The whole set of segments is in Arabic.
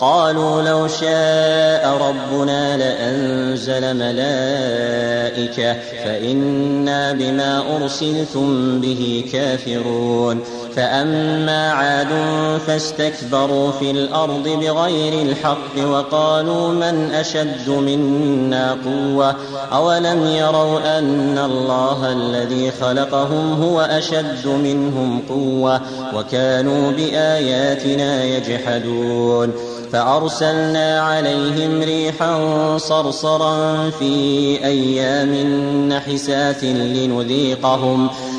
قالوا لو شاء ربنا لأنزل ملائكة فإنا بما أرسلتم به كافرون فأما عاد فاستكبروا في الأرض بغير الحق وقالوا من أشد منا قوة أولم يروا أن الله الذي خلقهم هو أشد منهم قوة وكانوا بآياتنا يجحدون فأرسلنا عليهم ريحا صرصرا في أيام نحسات لنذيقهم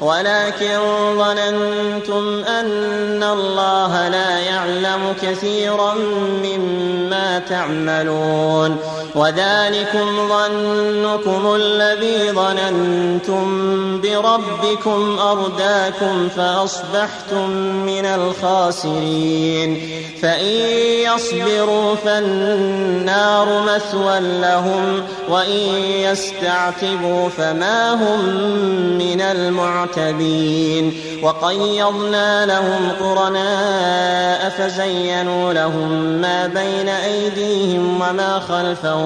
ولكن ظننتم أن الله لا يعلم كثيرا مما تعملون. وذلكم ظنكم الذي ظننتم بربكم أرداكم فأصبحتم من الخاسرين فإن يصبروا فالنار مثوى لهم وإن يستعتبوا فما هم من المعتبين وقيضنا لهم قرناء فزينوا لهم ما بين أيديهم وما خلفهم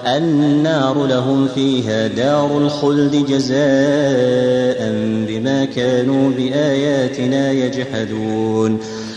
النار لهم فيها دار الخلد جزاء بما كانوا بآياتنا يجحدون.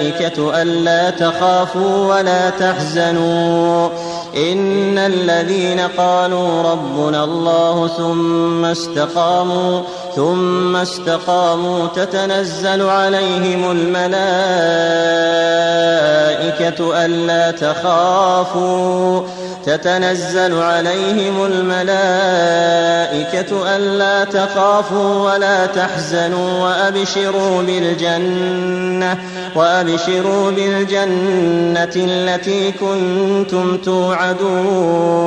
الملائكة ألا تخافوا ولا تحزنوا. إن الذين قالوا ربنا الله ثم استقاموا ثم استقاموا تتنزل عليهم الملائكة ألا تخافوا. تتنزل عليهم الملائكة ألا تخافوا ولا تحزنوا وأبشروا بالجنة وأبشروا بالجنة التي كنتم توعدون.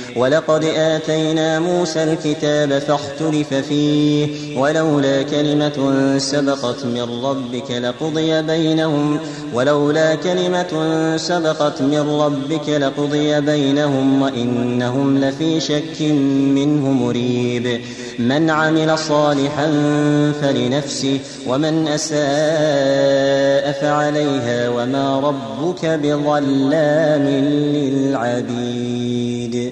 ولقد آتينا موسى الكتاب فاختلف فيه ولولا كلمة سبقت من ربك لقضي بينهم ولولا كلمة سبقت من ربك لقضي بينهم وإنهم لفي شك منه مريب. من عمل صالحا فلنفسه ومن أساء فعليها وما ربك بظلام للعبيد.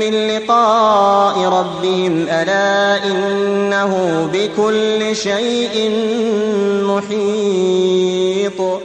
من لقاء ربهم ألا إنه بكل شيء محيط.